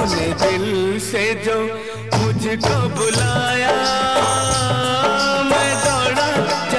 तूने दिल से जो मुझको बुलाया मैं दौड़ा।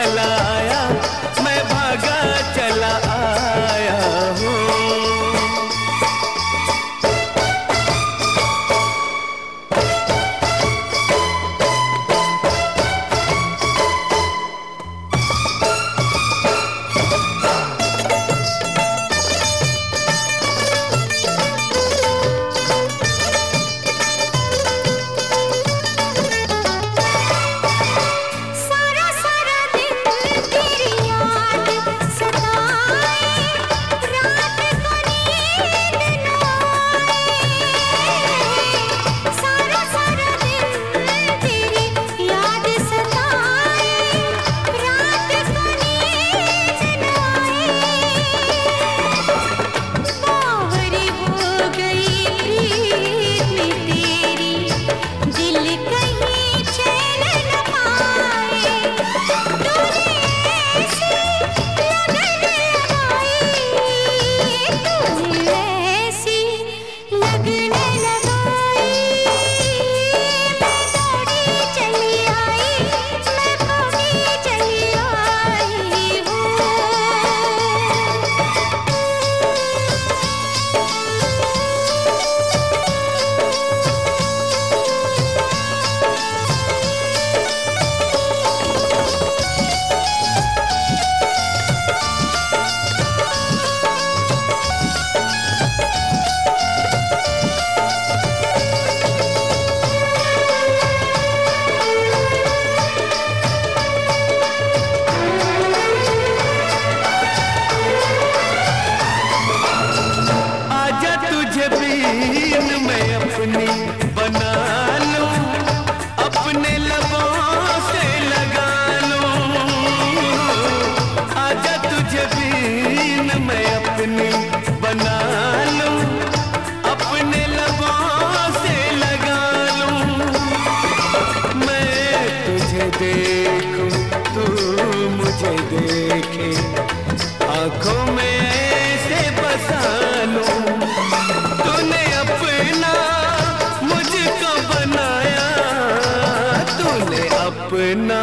ना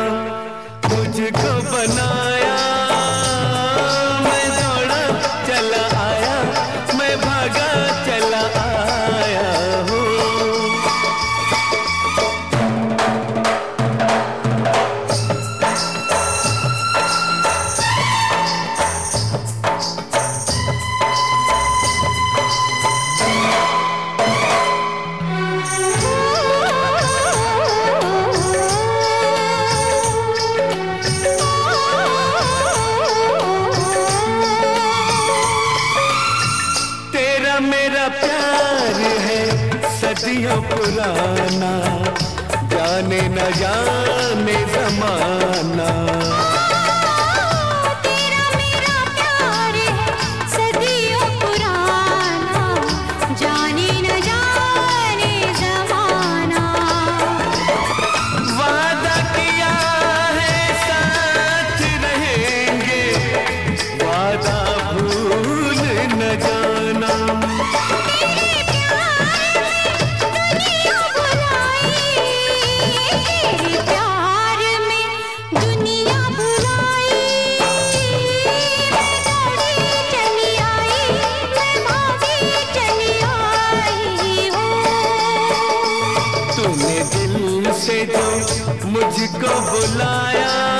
मुझको बना पुराना जाने न जाने मुझको बुलाया।